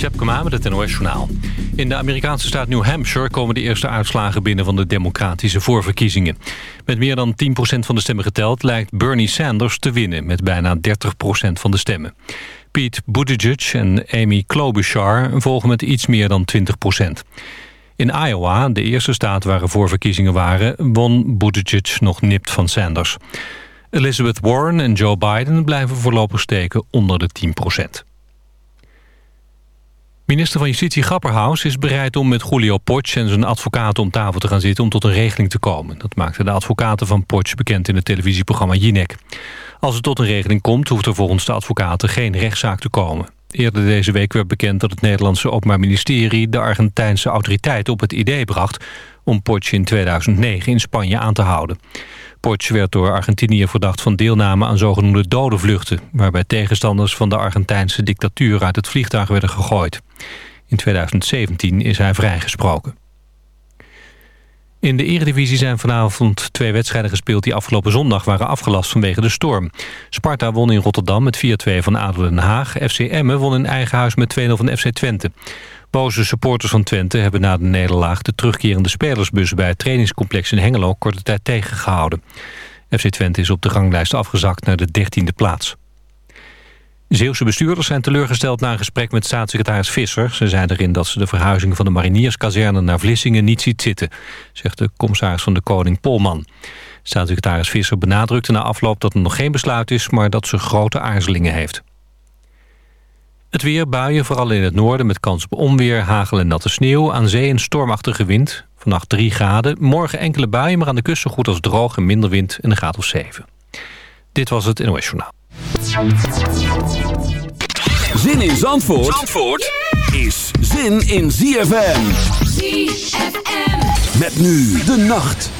Tjepkema met het NOS Journaal. In de Amerikaanse staat New Hampshire komen de eerste uitslagen binnen van de democratische voorverkiezingen. Met meer dan 10% van de stemmen geteld lijkt Bernie Sanders te winnen met bijna 30% van de stemmen. Pete Buttigieg en Amy Klobuchar volgen met iets meer dan 20%. In Iowa, de eerste staat waar er voorverkiezingen waren, won Buttigieg nog nipt van Sanders. Elizabeth Warren en Joe Biden blijven voorlopig steken onder de 10%. Minister van Justitie Grapperhaus is bereid om met Julio Potsch en zijn advocaten om tafel te gaan zitten om tot een regeling te komen. Dat maakten de advocaten van Potsch bekend in het televisieprogramma Jinek. Als het tot een regeling komt, hoeft er volgens de advocaten geen rechtszaak te komen. Eerder deze week werd bekend dat het Nederlandse Openbaar Ministerie de Argentijnse autoriteiten op het idee bracht om Potsch in 2009 in Spanje aan te houden. Potsch werd door Argentinië verdacht van deelname aan zogenoemde dode vluchten... waarbij tegenstanders van de Argentijnse dictatuur uit het vliegtuig werden gegooid. In 2017 is hij vrijgesproken. In de eredivisie zijn vanavond twee wedstrijden gespeeld... die afgelopen zondag waren afgelast vanwege de storm. Sparta won in Rotterdam met 4-2 van ADO Den Haag. FC Emmen won in eigen huis met 2-0 van FC Twente. Boze supporters van Twente hebben na de nederlaag... de terugkerende spelersbus bij het trainingscomplex in Hengelo... korte tijd tegengehouden. FC Twente is op de ranglijst afgezakt naar de 13e plaats. Zeeuwse bestuurders zijn teleurgesteld na een gesprek met staatssecretaris Visser. Ze zijn erin dat ze de verhuizing van de marinierskazerne naar Vlissingen niet ziet zitten, zegt de commissaris van de Koning Polman. Staatssecretaris Visser benadrukte na afloop dat er nog geen besluit is, maar dat ze grote aarzelingen heeft. Het weer, buien, vooral in het noorden met kans op onweer, hagel en natte sneeuw. Aan zee een stormachtige wind. Vannacht 3 graden. Morgen enkele buien, maar aan de kust zo goed als droog en minder wind en een graad of 7. Dit was het NOS Journaal. Zin in Zandvoort, Zandvoort is zin in ZFM. ZFM. Met nu de nacht.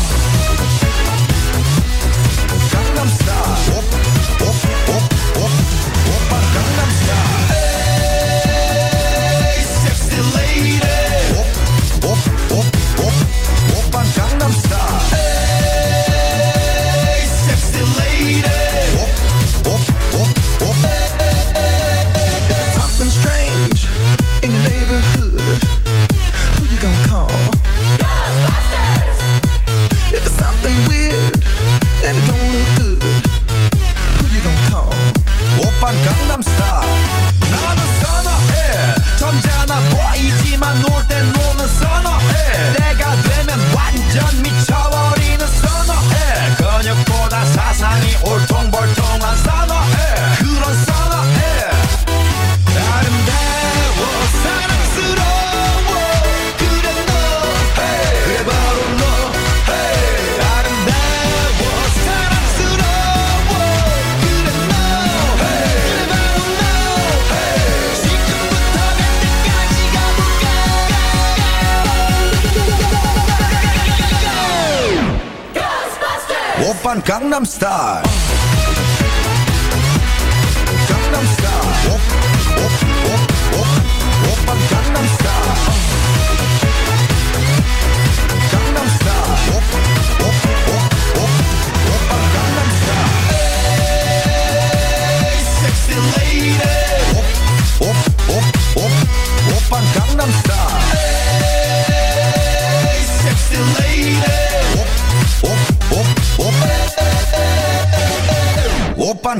Gangnam Style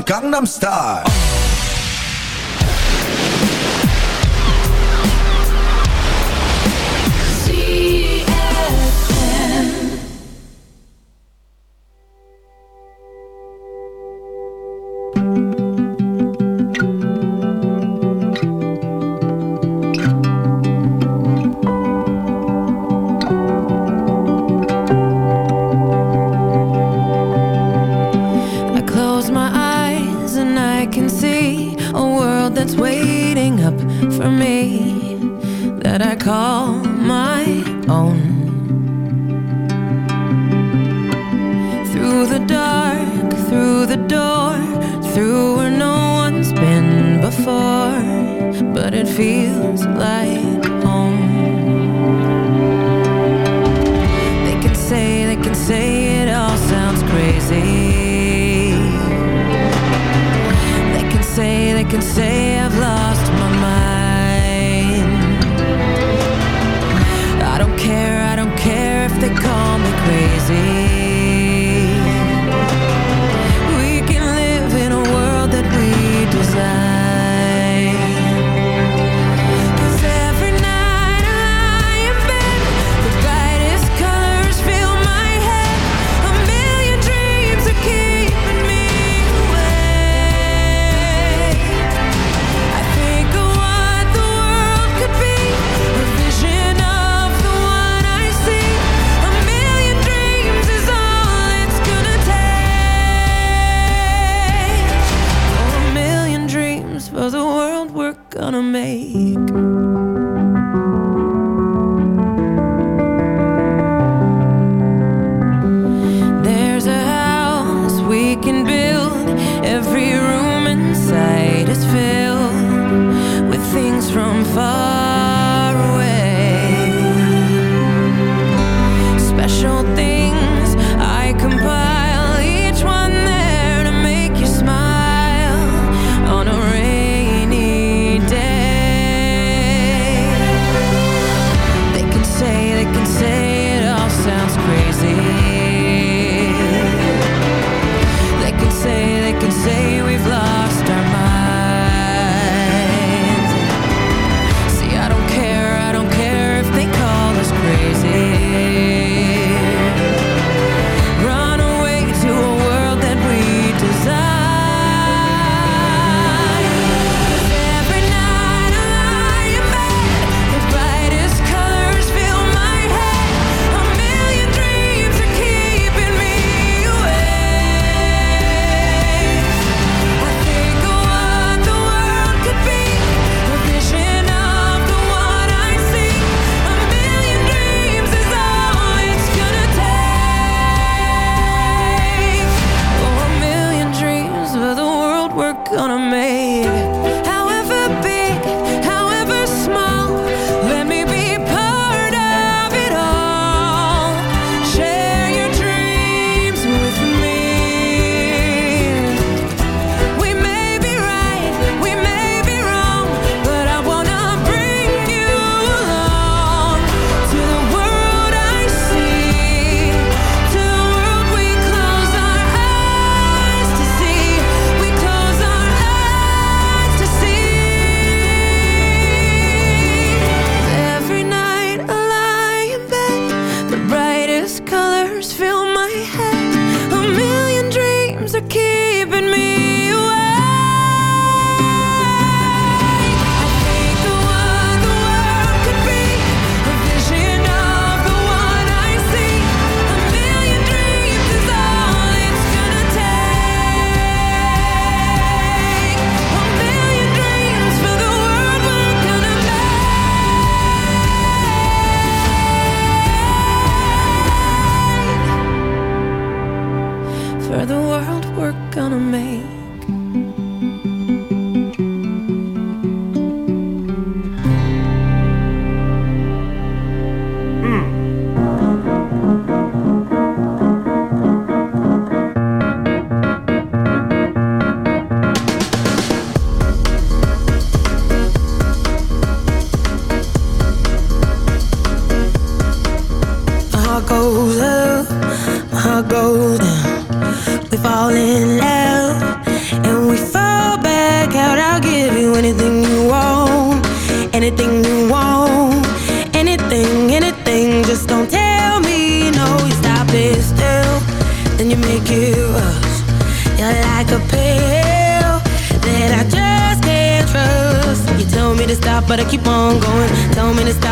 Gangnam Style.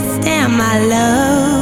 Stand, my love.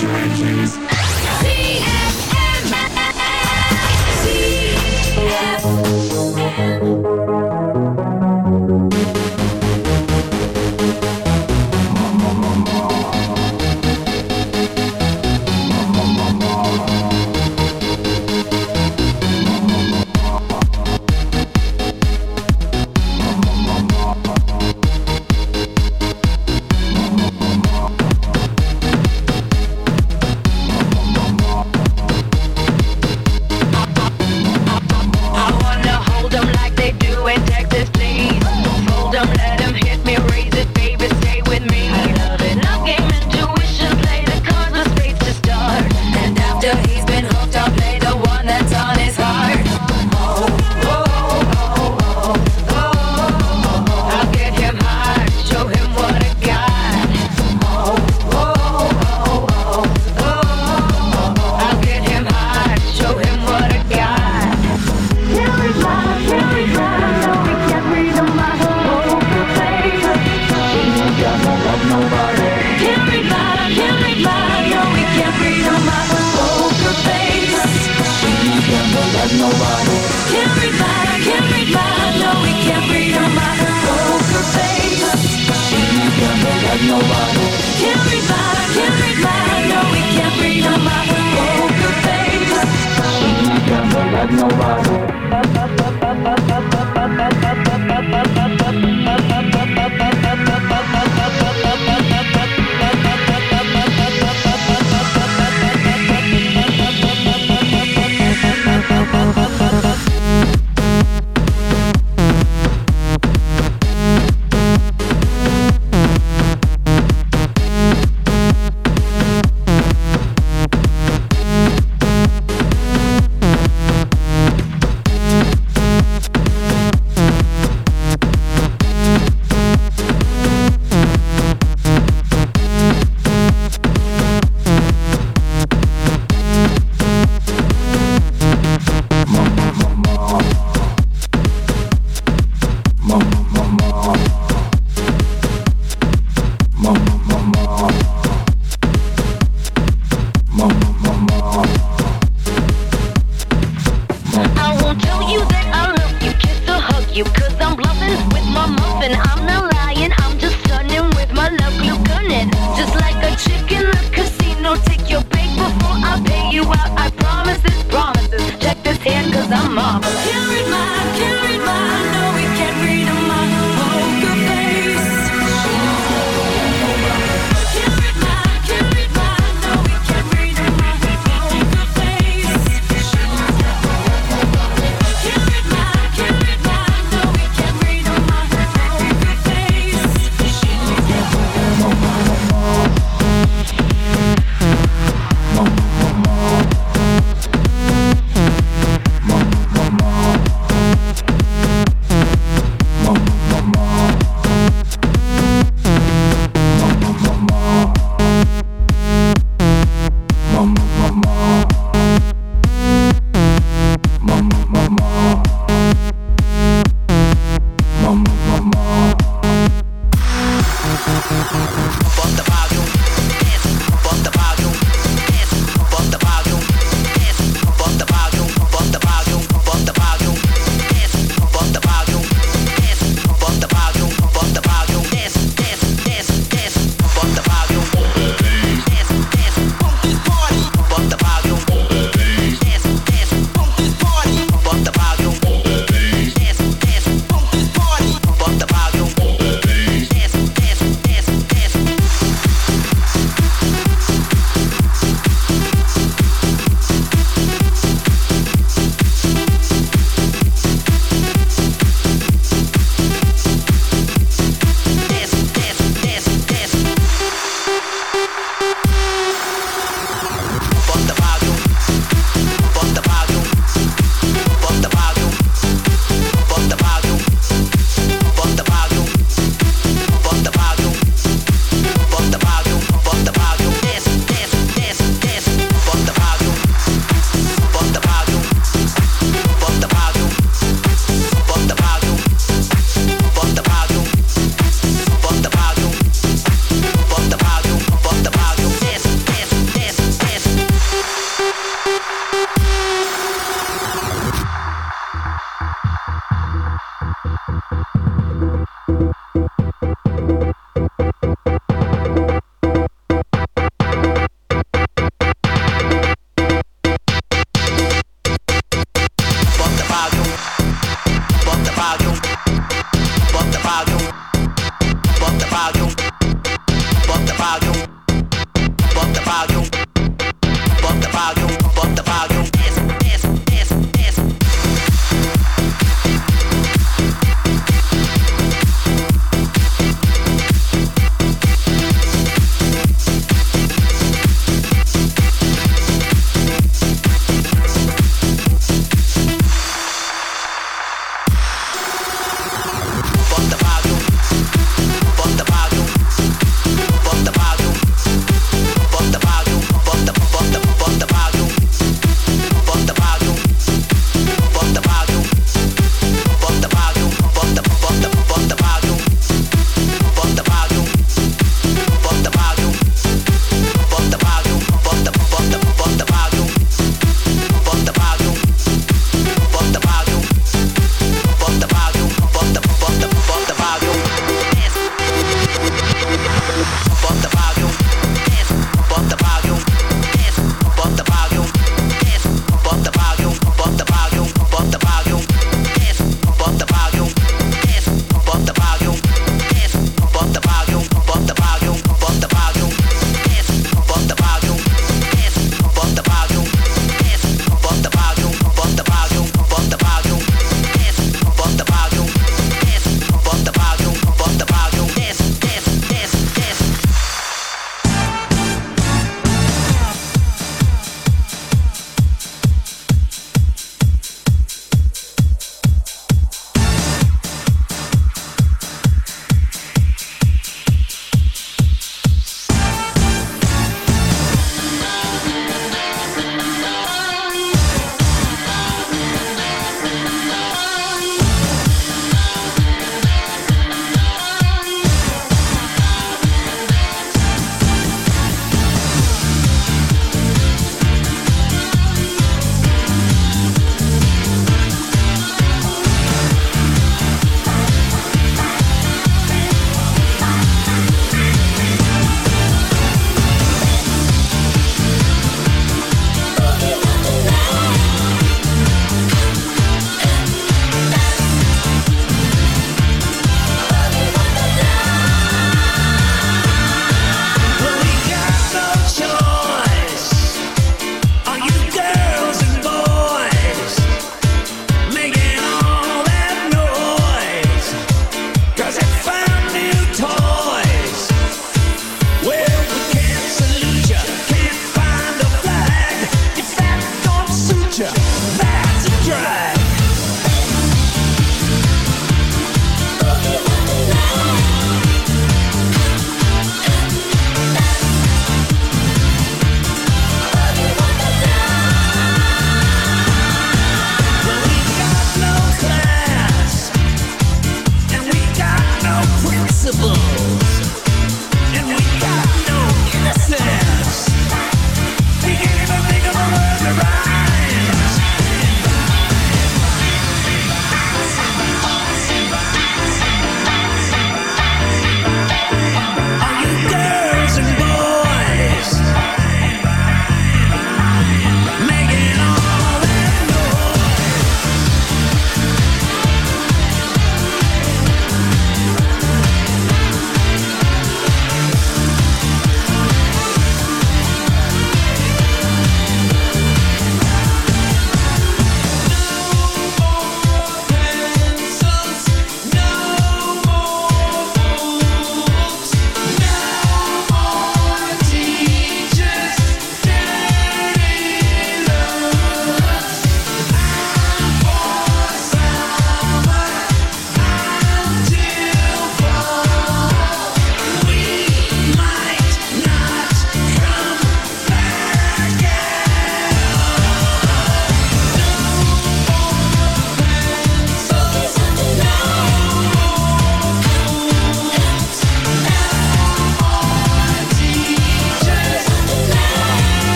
graduations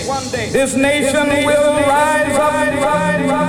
day, this nation will rise up.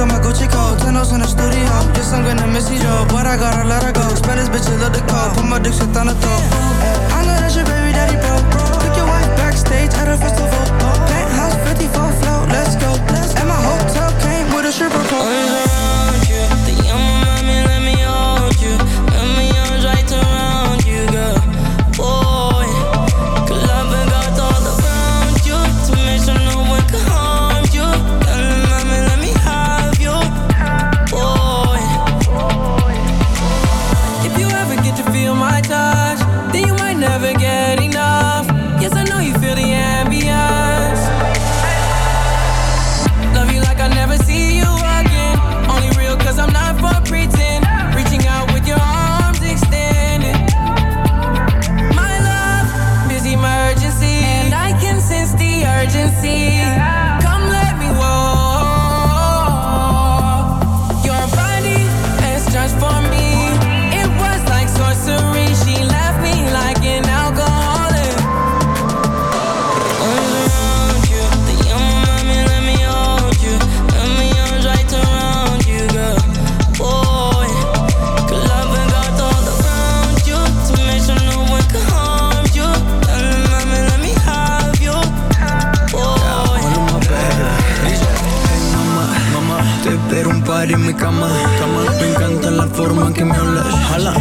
on my Gucci coat, in the studio. Guess I'm gonna miss you, job, but I gotta let her go. Spanish bitch, love the cold, put my dick shit on the top. Eh, I know that's your baby daddy, bro. Took your wife backstage at a festival. Penthouse 54 float, let's go. And my hotel came with a stripper pole.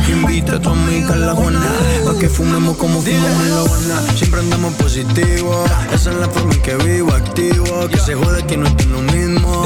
Invita a tu amiga a la guana, pa' que fumemos como fumamos en la guana. Siempre andamos positivo, esa es la forma en que vivo, activo. Que se jode que no estoy lo mismo.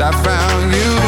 I found you.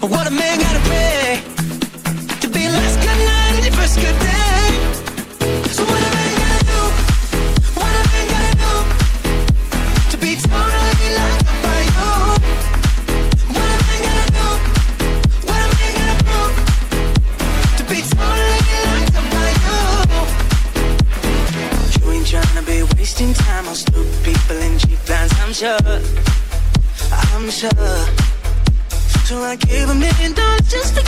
What a man gotta I gave a million dollars just to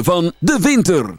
van de winter.